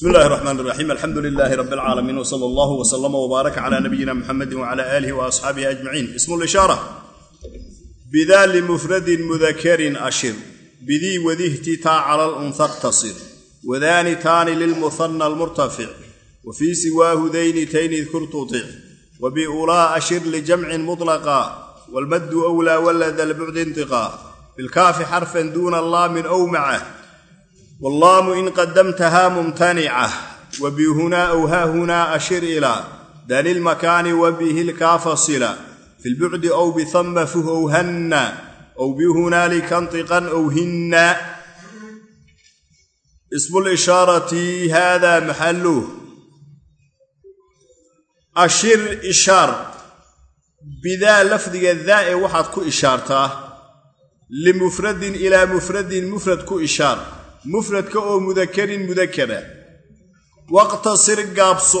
bismi illahi raxmaan raxiim alxamdu lilaahi rabi alcaalamiin wsala allahu wslama wbaaraka cala nabiyina muxamedi wcala aalihi waasxaabihi ajmaciin ismu lishaara bidaa limufradin mudakarin ashir. Bidii wadihtitaa cala lunha qtasir wadaani taani lilmuhana almurtafic wa fii siwaahu dayni tayni idkur tutic wa biulaa ashir lijamcin mutlaqa. Walmaddu wlaa walada lbucdi intiqaa bilkaafi xarfan duuna laamin ow macah wallaamu in qadamtahaa mumtanica wa bihunaa aw haahunaa ashir ilaa dani lmakaani wa bihi lkaafa sila fi lbucdi ow bihama fuh ow hanna ow bihunaalika ntiqan ow hinna. Ismu lishaarati hada maxaluh ashir ishaar bidaa lafdiga daa ee waxaad ku ishaartaa limufradin ilaa mufradin mufrad ku ishaar mufradka oo mudakarin mudakara waqtasir gaabso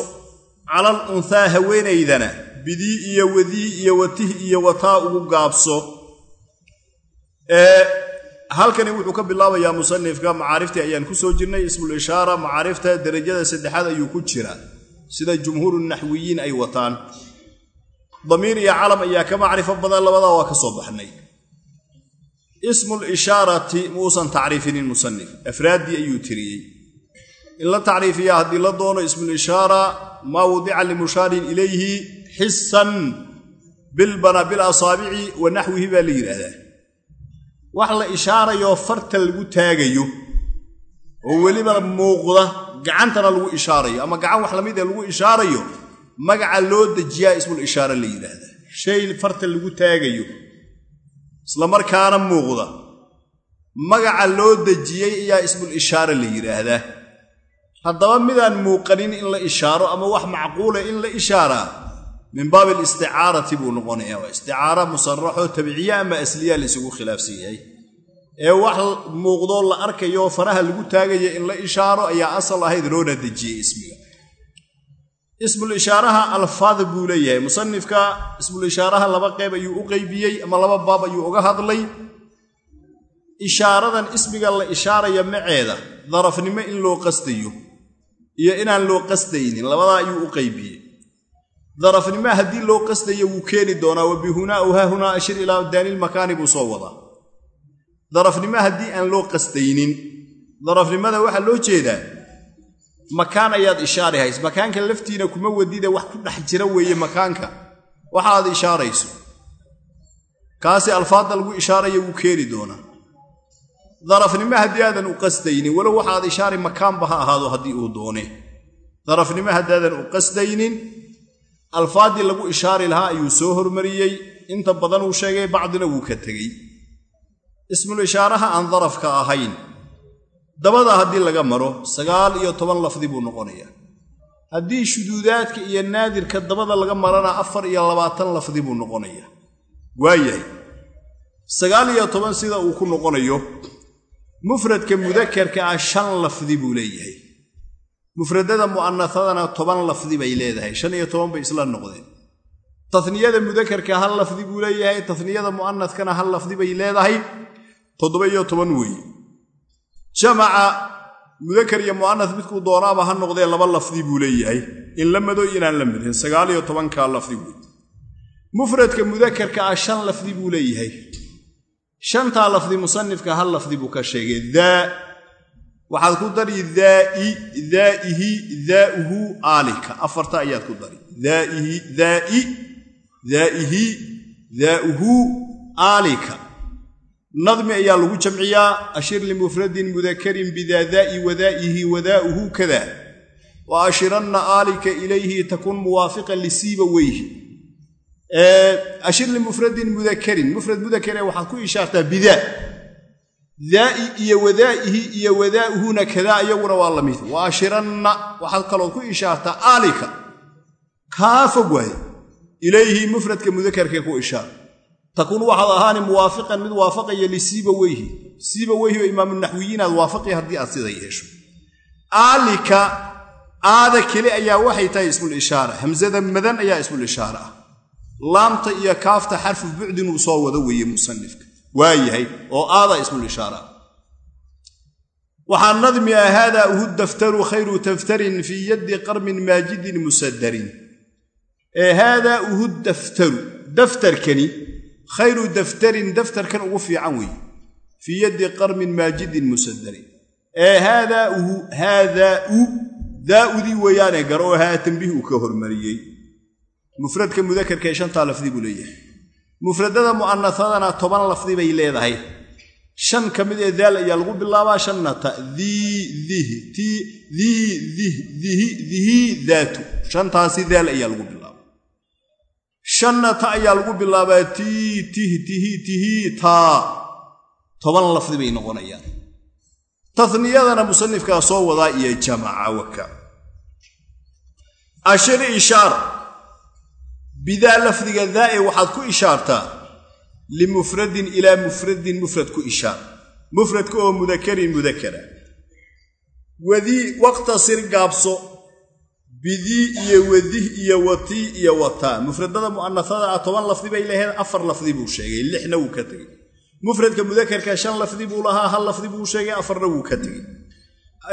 calal unhaa haweenaydana bidii iyo wadii iyo watih iyo wataa ugu gaabso. Halkani wuxuu ka bilaabayaa musanifka macaariftii ayaan ku soo jirnay ismul ishaara macaarifta derajada saddexaad ayuu ku jira. Sida jumhuuru naxwiyiin ay wataan. Damiir iyo calam ayaa ka macrifo badan labadaa waa ka soo baxnay ismul ishaarati muusan tacriifinin musanif afraaddii ayuu tiriyey. In la tacriifiyaa haddii la doono ismul ishaara maa wudica limushaarin ilayhi xisan bilbana bilasaabici wa naxwihi baa la yidhaahdaa. Wax la ishaarayoo farta lagu taagayo oo weliba muuqda gacantana lagu ishaarayo ama gacan wax la mid ee lagu ishaarayo magaca loo dejiyaa ismul ishaara la yidhaahdaa. Shay farta lagu taagayo islamarkaana muuqda magaca loo dejiyey ayaa ismul ishaara la yidhaahdaa. Haddaba midaan muuqanin in la ishaaro ama wax macquula in la ishaaraa min baabi alisticaarati buu noqonayaa waa isticaara musaraxoo tabiciya ama asliya laysugu khilaafsan yahay. Ee wax muuqdoo la arkayo faraha lagu taagaya in la ishaaro ayaa asal ahayd loona dejiyey ismiga ismul ishaaraha alfaad buu leeyahay. Musanifka ismul ishaaraha laba qeyb ayuu u qeybiyey ama laba baab ayuu uga hadlay. Ishaaradan ismiga la ishaaraya maceeda darafnimo in loo qastayo iyo inaan loo qastaynin labadaa ayuu u qeybiyey. Darafnimo haddii loo qastayo wuu keeni doonaa wa bihunaa aw haahunaa ashir ilaa daanilmakaani buu soo wadaa. Darafnimo haddii aan loo qastaynin darafnimada waxaa loo jeedaa makaan ayaad ishaari hays makaanka laftiina kuma wadide wax ku dhex jira weeye makaanka. Waxaad ishaarayso. Kaasi alfaadda lagu ishaaraya wuu keeni doonaa. Darafnimo haddii aadan u qastaynin walow waxaad ishaari makaanba ha ahaado haddii uu doone darafnimo haddaadan u qastaynin alfaaddii lagu ishaari lahaa ayuu soo hormariyey. Inta badan uu sheegay bacdina wuu ka tegey. Ismul ishaaraha aan darafka ahayn dabada haddii laga maro sagaal iyo toban lafdi buu noqonayaa haddii shuduudaadka iyo naadirka dabada laga marana afar iyo labaatan lafdi buu noqonayaa waayahay sagaal iyo toban sida uu ku noqonayo mufradka mudakarka ah shan lafdi buu leeyahay. Mufradada mu'anafadana toban lafdi bay leedahay shan iyo toban bay isla noqdeen. Taniyada mudakarka hal lafdi buu leeyahay taniyada mu'anadkana hal lafdi bay leedahay. Toddoba iyo toban weeye jamaca mudakar iyo mu'anas midkuu doonaaba ha noqdee laba lafdi buu leeyahay. In la mado inaan la madin sagaal iyo tobankaa lafdi wey mufradka mudakarka ah shan lafdi buu leeyahay. Shantaa lafdi musanifka hal lafdi buu ka sheegay. Daa waxaad ku dari daai daaihi daauhu aalika. Afarta ayaad ku dari. Daaihi daai daaihi daauhu aalika nadmi ayaa lagu jamciyaa ashir limufradin mudakarin bidaadaa'i wadaa'ihi wadaa'uhu kada wa ashiranna aalika ilayhi takun muwaafiqan lisiiba weyhi ashir limufradin mudakarin mufrad mudakare waxaad ku ishaartaa bidaa daa'i iyo wadaa'ihi iyo wadaa'uhuna kadaa iyaguna waa la mid. Wa ashiranna waxaad kalood ku ishaartaa aalika kaa takuun waxaad ahaani muwaafiqan mid waafaqaya lisiiba weyhi. Siiba weyhi oo imaamunaxwiyiinaad waafaqi haddii aad sida yeesho. Aalika aada keli ayaa waxay tahay ismul ishaara. Hamsada madan ayaa ismul ishaara. Ah laamta iyo kaafta xarfu bucdin uu soo wado weeye musanifka. Waa yahay oo aada ismul ishaara. Waxaa nadmi ah haadaa uhu daftaru khayru daftarin fii yaddi qarmin maajidin musadarin ee haadaa uhu daftaru. Daftarkani khayru daftarin daftarkan ugu fiican weeye fii yaddi qarmin maajidin musadarin ee haadaa uhu haadaa u daa'udii weeyaane garoo haa tambiih uu ka hormariyey. Mufradka mudakarka ee shantaa lafdi buu leeyahay. Mufradada mu'anasadana toban lafdi bay leedahay. Shan ka mid ee daal ayaa lagu bilaabaa shanna ta dihi dihi daatu shantaasi daal ayaa lagu bilaabaa shanna ta ayaa lagu bilaabaa tii tih tihi tihi taa. Toban lafdi bay noqonayaan. Taniyadana musanifkaa soo wadaa iyo jamaca waka ashir ishaar. Bidaa lafdiga daa'e waxaad ku ishaartaa. Limufradin ilaa mufradin mufrad ku ishaar. Mufradka oo mudakarin mudakara. Wadii waqtasir gaabso bidii iyo wadih iyo watii iyo wataa mufradada mu'anasada ah toban lafdi bay lahayd afar lafdi buu sheegay lixna wuu ka tegey. Mufradka mudakarka shan lafdi buu lahaa hal lafdi buu sheegay afarna wuu ka tegey.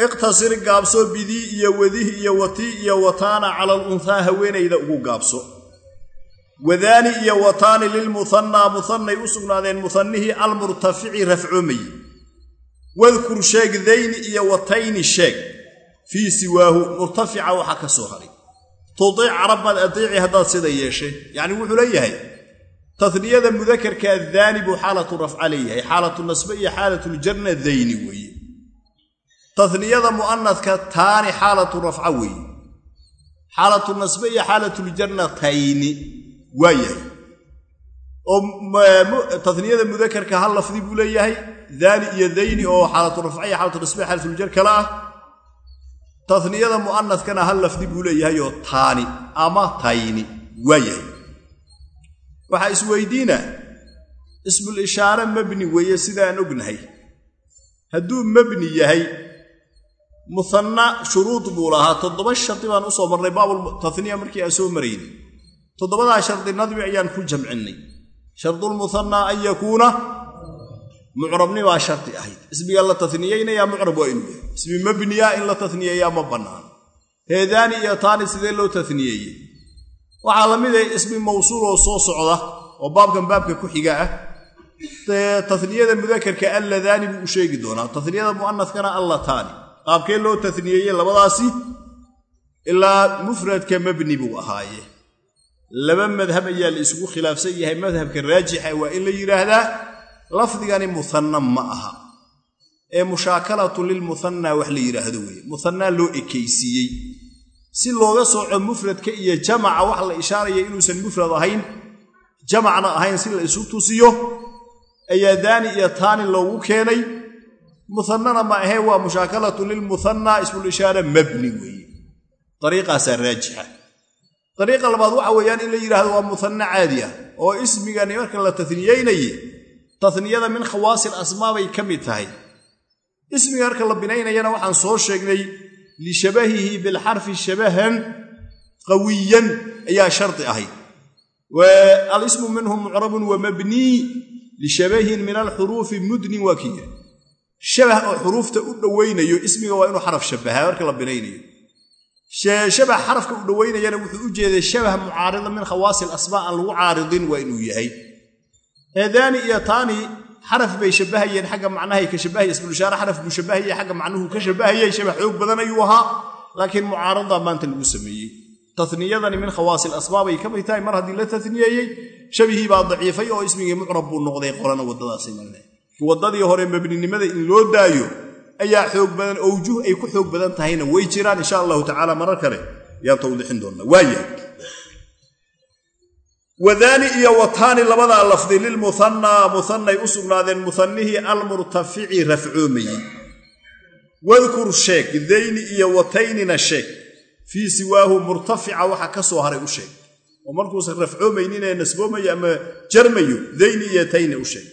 Iqtasir gaabso bidii iyo wadih iyo watii iyo wataana cala alunhaa haweenayda ugu gaabso. Wadaani iyo wataani lilmuhannaa muhannay u sugnaadeen muhannihii almurtafici rafcoomaye wadkur sheeg dayni iyo watayni sheeg fii siwaahu murtafica waxa ka soo haray. Tudiic carabbaad adiici haddaad sida yeeshay. Yacni wuxuu leeyahay taniyada mudakarka daani buu xaalatu rafca leeyahay. Xaalatu nasbe iyo xaalatuljarna dayni weeye. Taniyada mu'anadka taani xaalatu rafca weeye. Xaalatu nasbe iyo xaalatuljarna tayni waa yahay oo taniyada mudakarka hal lafdi buu leeyahay. Daani iyo dayni oo xaalatu rafca iyo xaalatu nasbe iyo xaalatuljar kale ah taniyada mu'anadkana hal lafdi buu leeyahay oo taani ama tayni waa yahay. Waxaa isweydiina ismul ishaare mabni weeye sidaan ognahay. Hadduu mabni yahay muhanna shuruud buu lahaa. Toddoba shardi baan u soo marnay baabultaniya markii aan soo maraynay toddobadaa shardi nadmi ayaan ku jamcinnay shardulmuhannaa an yakuuna mucrabni baa shardi ahayd. Ismiga la taniyeynayaa mucrab waa inuu yahay. Ismi mabniya in la taniyeeyaa ma bannaano heedaani iyo taani sidee loo taniyeeye waxaa la mid ah ismi mawsuul oo soo socda oo baabkan baabka ku xiga ah. Taniyada mudakarka alladaani buu u sheegi doonaa. Taniyada mu'anadkana allataani. Qaabkee loo taniyeeye labadaasi? Ilaa mufradka mabni buu ahaaye. Laba madhab ayaa la isugu khilaafsan yahay madhabka raajixa waa in la yidhaahdaa lafdigani muhanna ma aha. Ee mushaakalatu lilmuhannaa wax la yidhaahdo weeye. Muhannaa loo ekaysiiyey. Si looga sooco mufradka iyo jamaca wax la ishaaraya inuusan mufrad ahayn jamacna ahayn si la isu tusiyo ayaa daani iyo taani loogu keenay. Muhannana ma ahee waa mushaakalatu lilmuhannaa ismulishaara mabni weeye. Ariiqaasaa raajixa. Dariiqa labaad waxa weeyaan in la yidhahdo waa muhanna caadi ah oo ismigani marka la taniyeynaye taniyada min khawaasil asmaa bay ka mid tahay. Ismiga marka la binaynayana waxaan soo sheegnay lishabahihi bilxarfi shabahan qawiyan ayaa shardi ahayd. Alismu minhu mucrabun wa mabnii lishabahin min alxuruufi mudnin waa yiri shabah oo xuruufta u dhowaynayo ismiga waa inuu xaraf shabahaa marka la binaynayo. Shabah xarafka u dhowaynayana wuxuu u jeeday shabah mucaarida min khawaasil asmaa aan lagu caaridin waa inuu yahay heedaani iyo taani xaraf bay shabbahayeen xagga macnahay ka shabbahaya ismulishaare xaraf buu shabbahayay xagga macnuhu ka shabbahayay shabah xoog badan ayuu ahaa laakiin mucaaradaa maanta lagu sameeyey. Taniyadani min khawaasil asmaa bay ka mid tahay mar haddii la taniyeeyey shabihii baa daciifay oo ismigii mucrab buu noqday marne waddadii hore mabninimada in loo daayo ayaa xoog badan owjuh ay ku xoog badan tahayna way jiraan insha allahu tacaala marar kale yaan tawdiixin doonnaa waaya wadaani iyo wataani labadaa lafdi lilmuhannaa muhannay u sugnaadeen muhannihii almurtafici rafcoomayey. Wadkur sheeg dayni iyo wataynina sheeg. Fii siwaahu murtafica waxa ka soo haray u sheeg. Oo markuusan rafcoomayninee nasboomayo ama jarmayo dayni iyo tayni u sheeg.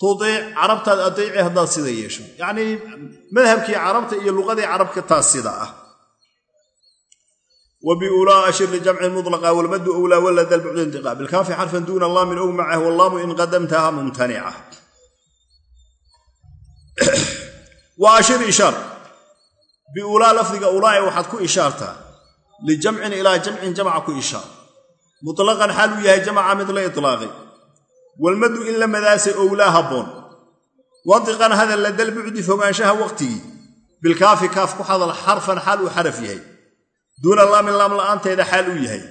Tudiic carabtaad adeeci haddaad sida yeesho. Yacnii madhabkii carabta iyo luqadii carabka taas sida ah وبأولى أشر لجمع مطلقة والمد أولى ولد البعد انتقاء بالكاف حرفا دون اللام أو معه واللام إن قدمتها ممتنعة wa ashir ishaar biulaa lafdiga ulaae waxaad ku ishaartaa lijamcin ilaa jamcin jamca ku ishaar mutlaqan xaal uu yahay jamca mid la itlaaqay walmadu in la madaasay owlaa habboon wadiqan hadal la dalbucdi fogaanshaha waqtigii bilkaafi kaaf ku hadal xarfan xaal uu xaraf yahay duuna laamin laam la'aanteeda xaal uu yahay.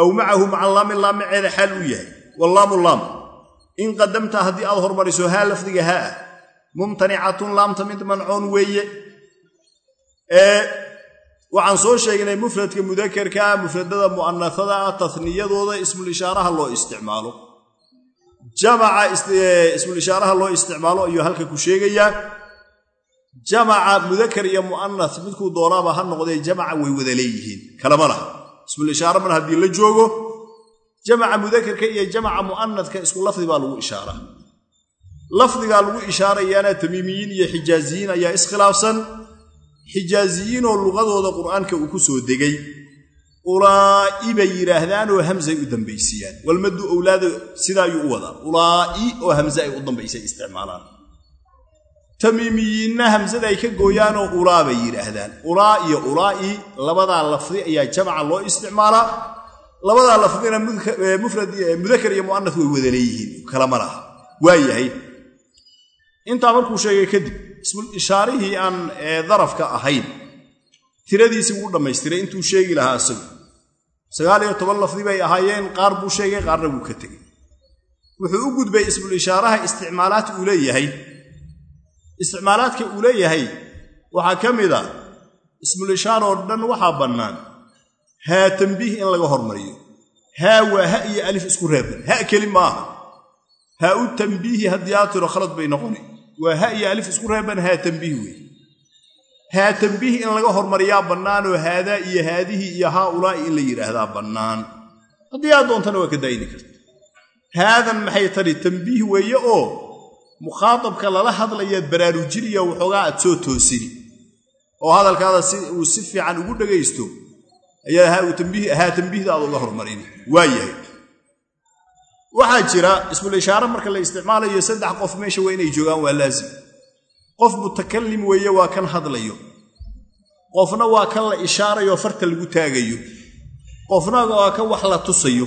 Aw macahu maca laamin laamiceeda xaal uu yahay. Wallaamu laam. In qadamta haddii aad hormariso haa lafdiga haa. Ah mumtanicatun laamta mid mancoon weeye. Ee waxaan soo sheegnay mufradka mudakarkaa mufradada mu'anasada ah tasniyadooda ismul ishaaraha loo isticmaalo. Jamaca ismul ishaaraha loo isticmaalo ayuu halka ku sheegayaa jamaca mudakar iyo mu'anas midkuu doonaaba ha noqdee jamaca way wada leeyihiin. Kalama laha. Ismul ishaara mar haddii la joogo jamaca mudakarka iyo jamaca mu'anaska isku lafdi baa lagu ishaaraa lafdigaa lagu ishaarayaana tamiimiyiin iyo xijaaziyiin ayaa iskhilaafsan. Xijaaziyiinoo luqadooda qur'aanka uu ku soo degay. Ulaa'i bay yidhaahdaanoo hamsay u dambaysiiyaan walmaddu owlaada sidaayuu u wadaa ulaa'i oo hamse ay u dambaysay isticmaalaan tamiimiyiinna hamsada ay ka gooyaanoo ulaa bay yidhaahdaan. Ulaa iyo ulaa'i labadaa lafdi ayaa jamaca loo isticmaalaa. Labadaa lafdina mufrad mudakar iyo mu'anas way wada leeyihiin. Kalama laha. Waa yahay. Intaa markuu sheegay kadib ismul ishaarihii aan darafka ahayn tiradiisii wuu dhammaystiray intuu sheegi lahaa isagu sagaal iyo toban lafdi bay ahaayeen qaar buu sheegay qaarna wuu ka tegey. Wuxuu u gudbay ismul ishaaraha isticmaalaad uu leeyahay isticmaalaadka uu leeyahay waxaa ka mid a ismul ishaar oo dhan waxaa bannaan haa tambiih in laga hormariyo haa waa ha iyo alif isku reeban ha keli maaha haa u tambiihi haddii aad tiro khalad bay noqoni waa ha iyo alif isku reeban haa tambiih wey haa tambiih in laga hormariyaa bannaanoo haadaa iyo haadihii iyo haa ulaa'i in la yidhaahdaa bannaan. Haddii aad doontana waa ka daayini karta. Haadan maxay tari tambiih weeye oo mukhaatabka lala hadlayaad baraarujiniya waxoogaa aad soo toosini oo hadalkaada si uu si fiican ugu dhagaysto ayaa haa tambiihda aad uga hormarini. Waa yahay waxaa jira ismul ishaare marka la isticmaalayo saddex qof meesha waa inay joogaan waa laazim. Qof mutakalim weeye waa kan hadlayo. Qofna waa kan la ishaarayo farta lagu taagayo. Qofna waa kan wax la tusayo.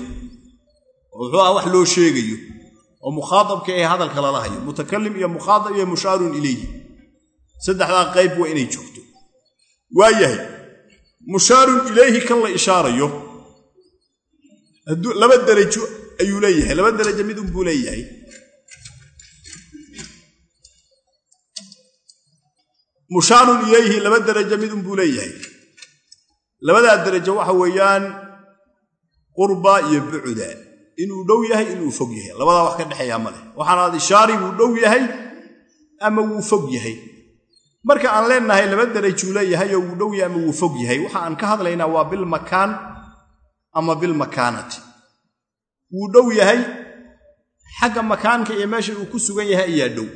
Wuxuu ah wax loo sheegayo oo mukhaatabka ee hadalka lala hayo mutakalim iyo mukhaatab iyo mushaarun ilayhi. Saddexdaa qayb waa inay joogto. Waa yahay mushaarun ilayhi kan la ishaarayo laba darajo ayuu leeyahay laba darajo mid unbuu leeyahay. Mushaarun ilayhi laba darajo mid unbuu leeyahay. Labadaa darajo waxa weeyaan qurba iyo bucuda inuu dhow yahay inuu fog yahay. Labadaa wax ka dhexeeyaa ma leh. Waxaanaad ishaari wuu dhow yahay ama wuu fog yahay? Marka aan leenahay laba darajuu leeyahay oo wuu dhow yahay ama wuu fog yahay waxa aan ka hadlaynaa waa bilmakaan ama bilmakaanati wuu dhow yahay xagga makaanka iyo meesha uu ku sugan yahay ayaa dhow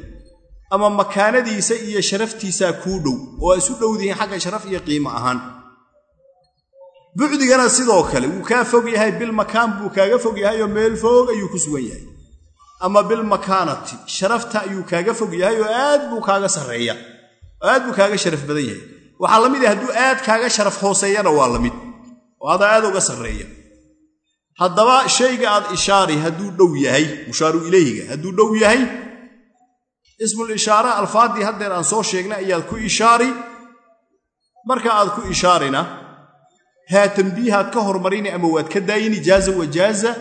ama makaanadiisa iyo sharaftiisaa kuu dhow oo ay isu dhowdihiin xagga sharaf iyo qiimo ahaan bucdigana sidoo kale wuu kaa fog yahay bilmakaan buu kaaga fog yahay oo meel foog ayuu ku sugan yahay. Ama bilmakaanati sharafta ayuu kaaga fog yahay oo aad buu kaaga sarreeya. Oo aad buu kaaga sharaf badan yahay. Waxaa la mid yahay hadduu aad kaaga sharaf hooseeyana waa la mid. Oo adaa aad uga sarreeya. Haddaba shayga aad ishaari hadduu dhow yahay mushaaru ilayhiga hadduu dhow yahay ismul ishaara alfaaddii haddeer aan soo sheegnay ayaad ku ishaari. Marka aad ku ishaarina haa tambiihaad ka hormarini ama waad ka daayini jaaza wa jaaza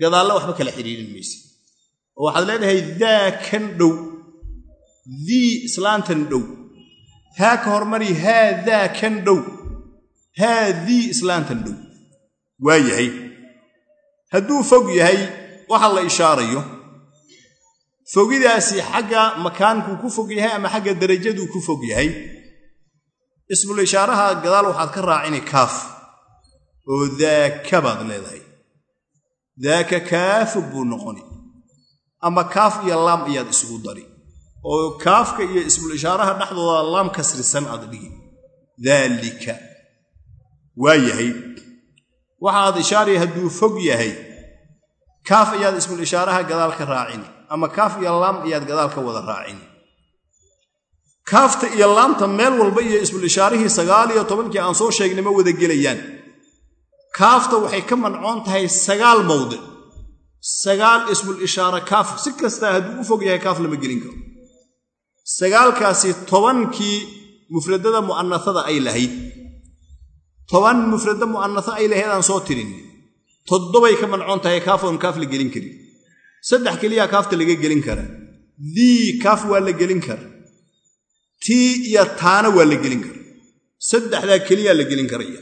gadaalla waxba kala xidhiirin mayse oo waxaad leedahay daa kan dhow dii islaantan dhow haa ka hormari haa daa kan dhow haa dii islaantan dhow. Waa yahay. Hadduu fog yahay waxa la ishaarayo fogidaasi xagga makaankuu ku fog yahay ama xagga darajaduu ku fog yahay ismul ishaaraha gadaal waxaad ka raacini kaaf oo daaka baad leedahay daaka kaafog buu noqoni ama kaaf iyo laam ayaad isugu dari oo kaafka iyo ismul ishaaraha dhexdooda laam kasrisan aad dhigi daalika waa yahay waxaad ishaaraya hadduu fog yahay kaaf ayaad ismul ishaaraha gadaal ka raacini ama kaaf iyo laam ayaad gadaal ka wada raacini kaafta iyo laamta meel walba iyo ismul ishaarihii sagaal iyo tobankii aan soo sheegnay ma wada gelayaan kaafta waxay ka mancoon tahay sagaal mawdic sagaal ismul ishaara kaaf si kastaa hadduu u fog yahay kaaf lama gelin karo. Sagaalkaasi tobankii mufradada mu'anasada ay lahayd. Toban mufrada mu'anasa ay lahayd aan soo tirin. Toddobay ka mancoon tahay kaaf oon kaaf la gelin karin. Saddex keliyaa kaafta laga gelin karaa dii kaaf waa la gelin kara tii iyo taana waa la gelin kara saddexdaa keliyaa la gelin karaya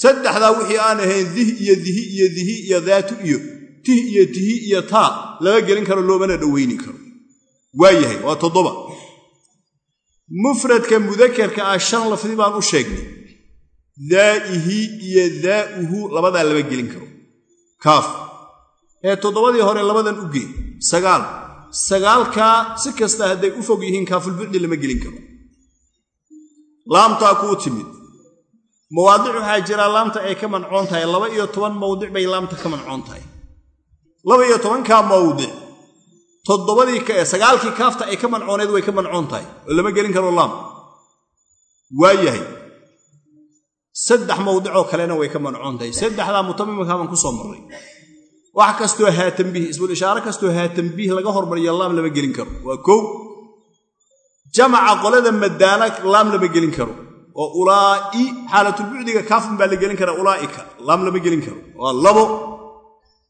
saddexdaa wixii aan ahayn dih iyo dihi iyo dihi iyo daatu iyo tih iyo tihi iyo taa lama gelin karo loomana dhowayni karo. Waa yahay waa toddoba. Mufradka mudakarka ah shan lafdi baan u sheegnay. Daa'ihi iyo daa'uhu labadaa lama gelin karo. Kaaf. Ee toddobadii hore labadan u gee sagaal. Sagaalkaa si kasta hadday u fog yihiin kaafulbucdi lama gelin karo. Laamtaa kuu timid mawaadic waxaa jira laamta ay ka mancoon tahay. Laba iyo toban mawdic bay laamta ka mancoon tahay. Laba iyo tobankaa mawdic. Toddobadii sagaalkii kaafta ay ka mancooneed way ka mancoon tahay. Oo lama gelin karo laam. Waa yahay. Saddex mawdicoo kalena way ka mancoon tahay. Saddexdaa mutamimka baan ku soo marray. Wax kastoo haatanbiih ismul ishaare kastoo haatanbiih laga hormariyo laam lama gelin karo. Waa kow jamaca qolada madaana laam lama gelin karo oo ulaa'i xaalatulbucdiga kaafun baa la gelin karaa ulaa'ika. Laam lama gelin karo. Waa labo.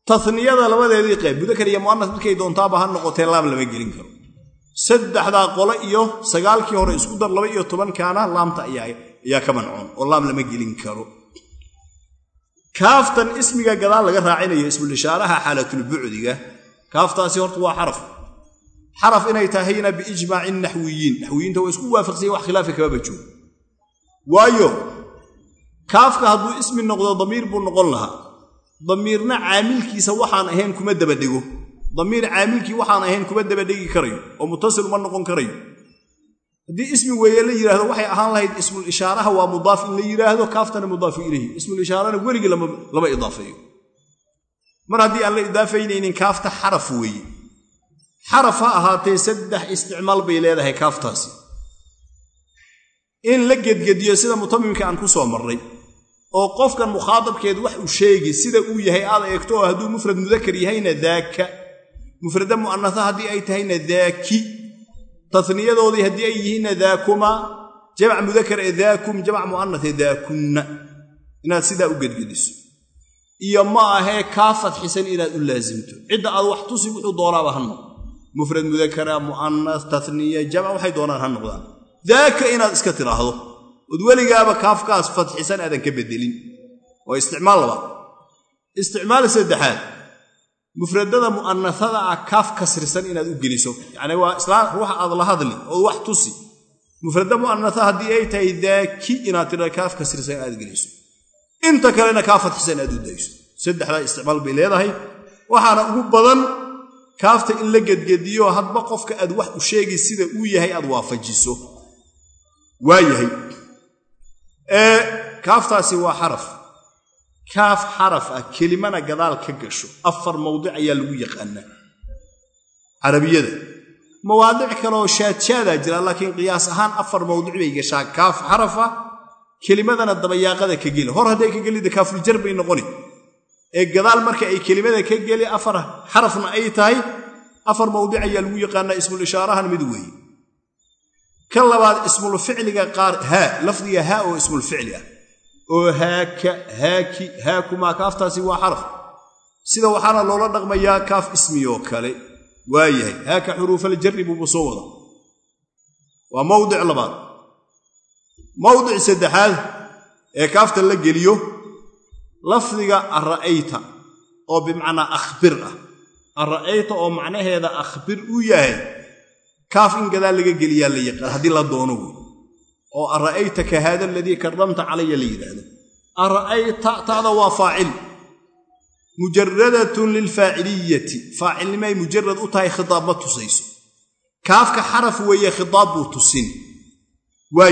Taniyada labadeedii qayb mudakar iyo mu'anas midkay doontaaba ha noqotee laam lama gelin karo. Saddexdaa qole iyo sagaalkii hore isku dar laba iyo tobankaana laamta ayaa ka mancoon oo laam lama gelin karo. Kaaftan ismiga gadaal laga raacinayo ismul ishaaraha xaalatulbucdiga kaaftaasi horta waa xaraf. Xaraf inay tahayna biijmaaci naxwiyiin naxwiyiinta waa isku waafaqsanya wax khilaafa kababa joogo waayo kaafka hadduu ismi noqdo damiir buu noqon lahaa. Damiirna caamilkiisa waxaan ahayn kuma dabadhego damiir caamilkii waxaan ahayn kuma dabadhegi karayo oo mutasil uma noqon karayo. Haddii ismi weeye la yidhahdo waxay ahaan lahayd ismul ishaaraha waa mudaaf in la yidhaahdo kaaftana mudaafu ilayhi. Ismul ishaarana weligii lama idaafeeyo mar haddii aan la idaafaynaynin kaafta xaraf weeye. Xaraf ha ahaatee saddex isticmaal bay leedahay kaaftaasi in la gedgediyo sida mutamimka aan ku soo marray oo qofkan mukhaadabkeed wax uu sheegi sida uu yahay aad eegto oo hadduu mufrad mudakar yahayna daaka. Mufrada mu'anasa haddii ay tahayna daaki. Taniyadoodii haddii ay yihiinna daakuma. Jamac mudakar ee daakum jamac mu'anas ee daakunna. Inaad sidaa u gedgediso. Iyo ma ahee kaa fadxisan inaad u laasimto cidda aad wax tusi wuxuu doonaaba ha noqdo. Mufrad mudakara mu'anas taniya jamac waxay doonaan ha noqdaan daaka inaad iska tidhaahdo. Ood weligaaba kaafkaas fadxisan aadan ka bedelin. Waa isticmaal labaad. Isticmaal saddexaad. Mufradada mu'anasada ah kaaf kasrisan inaad u geliso. Yacni waa islaan ruuxa aad la hadli ood wax tusi. Mufrada mu'anasa haddii ay tahay daaki inaad tidha kaaf kasrisan aad geliso. Inta kalena kaa fadxisan aad u dayso. Saddexdaa isticmaal bay leedahay. Waxaana ugu badan kaafta in la gedgediyo hadba qofka aad wax u sheegi sida uu yahay aad waafajiso waa yahay. Kaaftaasi waa xaraf. Kaaf xaraf ah kelimana gadaal ka gasho. Afar mawdic ayaa lagu yaqaanaa carabiyada mawaadic kaleoo shaadshaada jira laakiin qiyaas ahaan afar mawdic bay gashaa. Kaaf xarafa kelimadana dabayaaqada ka geli. Hor hadday ka gelida kaafuljar bay noqoni. Ee gadaal marka ay kelimada ka geli afar xarafna ay tahay afar mawdic ayaa lagu yaqaanaa ismul ishaarahan mid weeye ka labaad ismul ficliga qaar haa lafdiga haa oo ismul ficli ah. Oo haaka haaki haakumaa kaaftaasi waa xaraf. Sida waxaana loola dhaqmayaa kaaf ismiyoo kale waa yahay. Haaka xuruufaljarri buuba soo wada waa mawdic labaad. Mawdic saddexaad ee kaafta la geliyo lafdiga ara'ayta oo bimacnaa akhbir ah. Ara'ayta oo macnaheeda akhbir uu yahay kaaf in gadaal laga geliyaa la yaqaan haddii la doono wey oo ara'aytaka haada aladii karamta calaya la yidhaahdo. Ara'ayta ta'da waa faacil. Mujaradatun lilfaaciliyati faacilnimay mujarad u tahay khitaab ma tusayso. Kaafka xaraf weeye khitaab buu tusin. Waa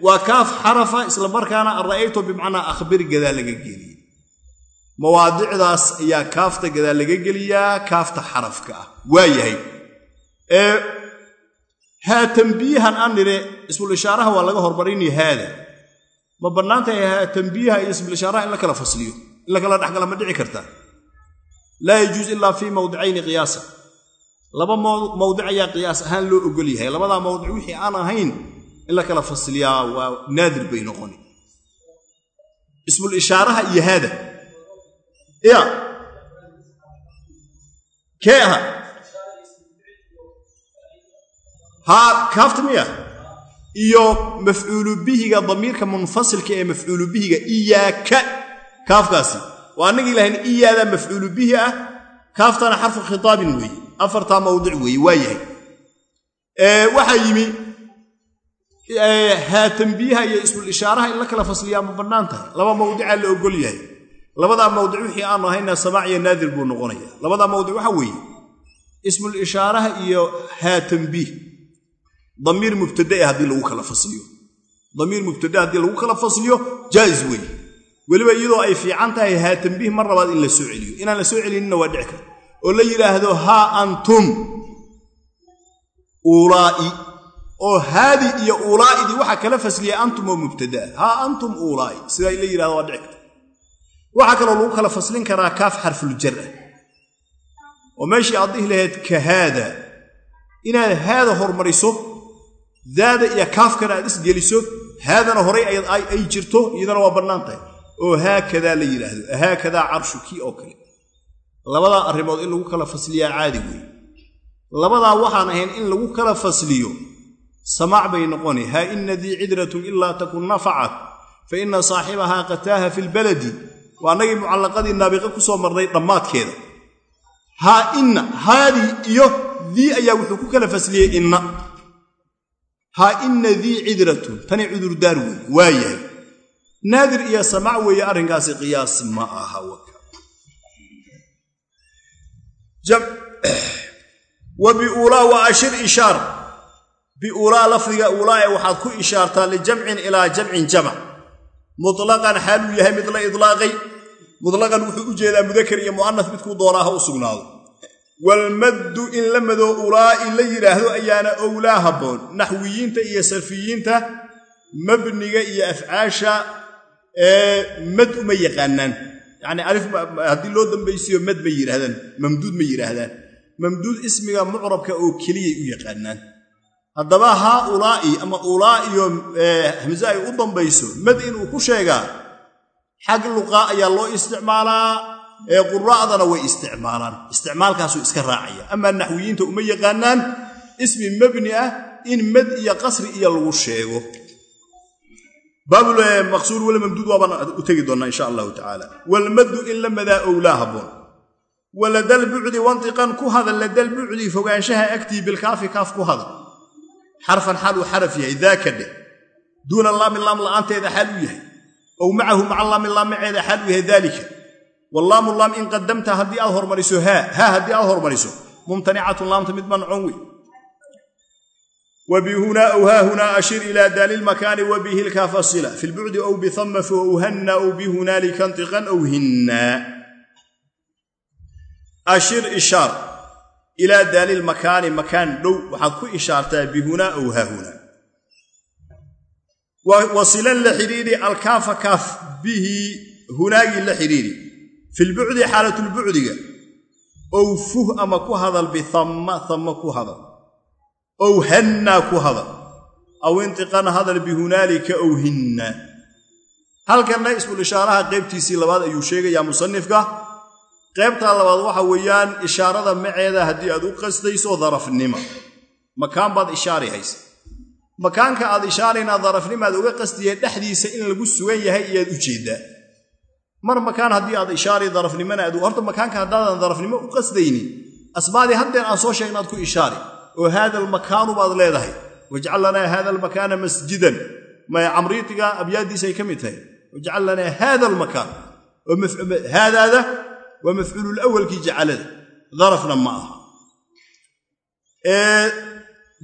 waa kaaf xarafa isla markaana ara'ayto bimacnaa akhbir gadaal laga geliya. Mawaadicdaas ayaa kaafta gadaal laga geliyaa kaafta xarafka ah. Waa yahay haa tambiihan aan nidhe ismul ishaaraha waa laga hormarinaya haada. Ma bannaan tahay haa tambiiha iyo ismul ishaaraha in la kala fasliyo in la kala dhexgala ma dhici kartaa. Laa yajuus ilaa fii mawdicayni qiyaasa. Laba mawdic ayaa qiyaas ahaan loo ogol yahay. Labadaa mawdic wixii aan ahayn in la kala fasliyaa waa naadir bay noqoni. Ismul ishaaraha iyo haada. Ya kee aha haa kaafta miya? Iyo mafcuulu bihiga damiirka munfasilka ee mafcuulu bihiga iyaaka. Kaafkaasi. Waa annagii lahayn iyaadaa mafcuulu bihi ah kaaftana xarfu khitaabin weeye. Afartaa mawdic weeye waa yahay. Waxaa yimi haa iyo ismul ishaaraha in la kala fasliyaa ma bannaan tahay laba mawdicaa la ogol yahay. Labadaa mawdic wixii aanu ahayna samaac iyo naadir buu noqonaya labadaa mawdic waxaa weeye ismul iyo haa damiir mubtadae haddii lagu kala fasliyo. Damiir mubtadae haddii lagu kala fasliyo jaa'is weeye weliba iyadoo ay fiican tahay haa tambiih mar labaad in la soo celiyo. Inaan la soo celinina waa dhici karta. Oo la yidhaahdo haa antum uulaa'i oo haadi iyo uulaa'idii waxaa kala fasliyay antum oo mubtadaa haa antum uulaa'i sidaa la yidhahdo waa dhici karta. Waxaa kaloo lagu kala faslin karaa kaaf xarfuljar ah oo meeshii aad dhihi lahayd ka haada. Inaad haada hormariso daada iyo kaafkana aad isgeliso haadana horay ay jirto iyadana waa bannaan tahay oo haakadaa la yidhaahdo haakadaa carshu oo kale. Labadaa arrimood in lagu kala fasliyaa caadi weeye. Labadaa waxaan ahayn in lagu kala fasliyo samaac bay noqoni. Haa ina dii cidratun ilaa takun nafacat fa ina saaxibahaa qataaha fi lbaladi waa annagii mucallaqadii naabiqe ku soo marnay dhammaadkeeda. Haa inna haadii iyo dii ayaa wuxuu ku kala fasliyey inna haa inna dii cidratun tani cudurdaar weeye waa yahay naadir iyo samaac weeye arrinkaasi qiyaas ma aha wa biuulaa wa ashir ishaar. Biuulaa lafdiga uulaa ee waxaad ku ishaartaa lijamcin ilaa jamcin jamac. Mutlaqan xaaluu yahay mid la idlaaqay. Mutlaqan wuxuu u jeedaa mudakar iyo mu'anas midkuu doonaa ha u sugnaado walmaddu in la madoo ulaa'i la yidhaahdo ayaana owlaa habboon. Naxwiyiinta iyo sarfiyiinta mabniga iyo afcaasha mad uma yaqaanaan. Yacni alif haddii loo dambaysiyo mad ma yidhaahdaan mamduud ma yidhaahdaan. Mamduud ismiga mucrabka oo keliyay u yaqaanaan. Haddaba haa ulaa'i ama ulaa iyo hamse ay u dambayso mad inuu ku sheegaa xag luqaa ayaa loo isticmaalaa ee quraa'dana way isticmaalaan. Isticmaalkaasuu iska raacaya. Amaa naxwiyiinta uma yaqaanaan ismi mabni ah in mad iyo qasri iyo lagu sheego. Baabmaqsuur walmamduud waabaan u tegi doonnaa insha allahu tacaala. Walmaddu in la madaa owlaa habboon waladalbucdi wantiqan ku hadal ladalbucdi fogaanshaha agtii bilkaafi kaaf ku hadal. Xarfan xaal uu xaraf yahay daaka dheh duuna laami laam la'aanteeda xaal uu yahay. Ow macahu maca laami laam xaal uu yahay daalika wallaamu laam in qadamta haddii aad hormariso haa haa haddii aad hormariso. Mumtanicatun laamta mid mancon wey wbihunaa w haahunaa ashir ila daali lmakaani lkaafasila fi lbucdi ow bihamma fawhanna ow bihunaalika ntiqan ow hinna. Ashir ishaar ilaa daali makaan dhow waxaad ku ishaartaa bihunaa ow haahunaa wasilan la xidhiidhi alkaafa kaaf bihi hunaagii la xidhiidhi fi lbucdi xaalatulbucdiga ow fuh ama ku hadal bihamma hamma ku hadal ow hannaa ku hadal aw intiqan hadal bihunaalika ow hinna halkanna ismul ishaaraha qaybtiisii labaad ayuu sheegayaa musanifka qaybtaa labaad waxa weeyaan ishaarada maceeda haddii aad u qasdayso darafnima makaan baad ishaari haysa makaanka aad ishaaraynaa darafnimaad uga qasdiya dhexdiisa in lagu sugan yahay iyaad u jeeddaa mar makaan haddii aad ishaari darafnimana aad horta makaanka haddaadan darafnimo u qasdaynin. Asbaadii haddeer aan soo sheegnaad ku ishaari oo haada almakaanu baad leedahay. Wajcal lanaa haada almakaana masjidan. Camriitiga abyaaddiisay ka mid tahay. Wajcal lanaa haada almakaan haadaada waa mafcuululawalkii jacalada. Darafna ma aha.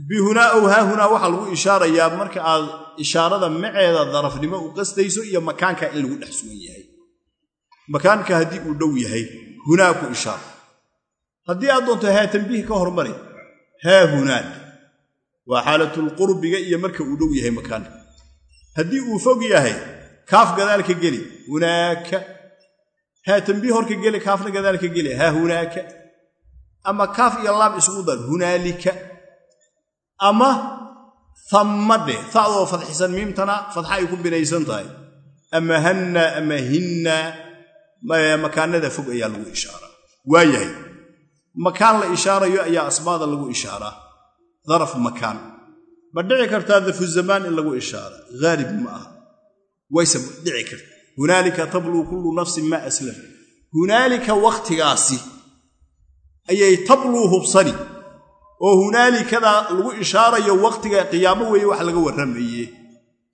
Bihunaa ow haahunaa waxaa lagu ishaarayaa marka aad ishaarada maceeda darafnimo u qasdayso iyo makaanka in lagu dhex sugan yahay makaanka haddii uu dhow yahay hunaa ku ishaar. Haddii aad doonto haa tambiih ka hormari. Haa hunaak waa xaalatulqurbiga iyo marka uu dhow yahay makaanka. Haddii uu fog yahay kaaf gadaalka geli. Hunaaka. Haa tambiih horka geli kaafna gadaalka geli. Haa hunaaka. Ama kaaf iyo laam isugu dar. Hunaalika. Ama tamma dheh tacdoo fadxisan miimtana fadxa ay ku binaysan tahay. Ama hanna ama hinna makaanada fog ayaa lagu ishaaraa waa yahay. Makaan la ishaarayo ayaa asmaada lagu ishaaraa daraf makaan. Ma dhici kartaa darfu zamaan in lagu ishaara. Haalib ma aha. Wayse dhici karta. Hunaalika tabluu kullu nafsin maa aslaf. Hunaalika wakhtigaasi ayay tabluu hubsani. Oo hunaalikadaa lagu ishaarayo wakhtiga qiyaamo weeye wax laga warramaye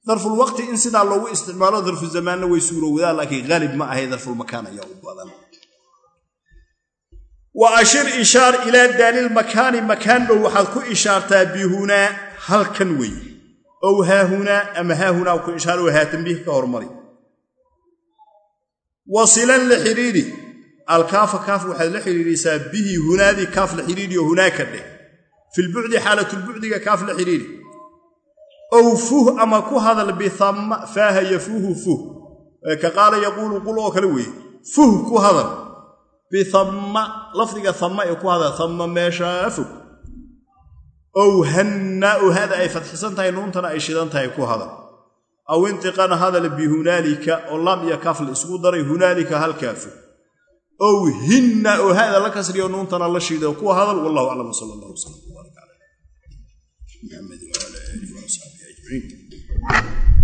darfulwaqti in sidaa loogu isticmaalo darfu zamaanna way suurowdaa laakiin haalib ma ahay darfulmakaan ayaa u badan. Wa ashir ishaar ilaa daalilmakaani makaan dhow waxaad ku ishaartaa bihunaa halkan weeye ow haahunaa ama haahunaa ku ishaar oo haatambiih ka hormari. Wasilan la xidhiidhi alkaafa kaaf waxaad la xidhiidhisaa bihi hunaadii kaaf la xidhiidhi oo hunaaka dheh. Filbucdi xaalatulbucdiga kaaf la xidhiidhi ow fuh ama ku hadal bihamma faaha yafuuhu fuh ka qaala yaquulu qul oo kale weeye fuh ku hadal bihamma lafdiga hamma ee ku hadal hamma meeshaa fog ow hanna oo hada ay fadxisan tahay nuuntana ay shidan tahay ku hadal aw intiqana hadal bihunaalika oo laam iyo kaaf la isugu daray hunaalika halkaa fog ow hinna oo hada la kasriyo nuuntana la shiido ku hadal wallahu aclam sal allah wslam wbaarak cala muxamed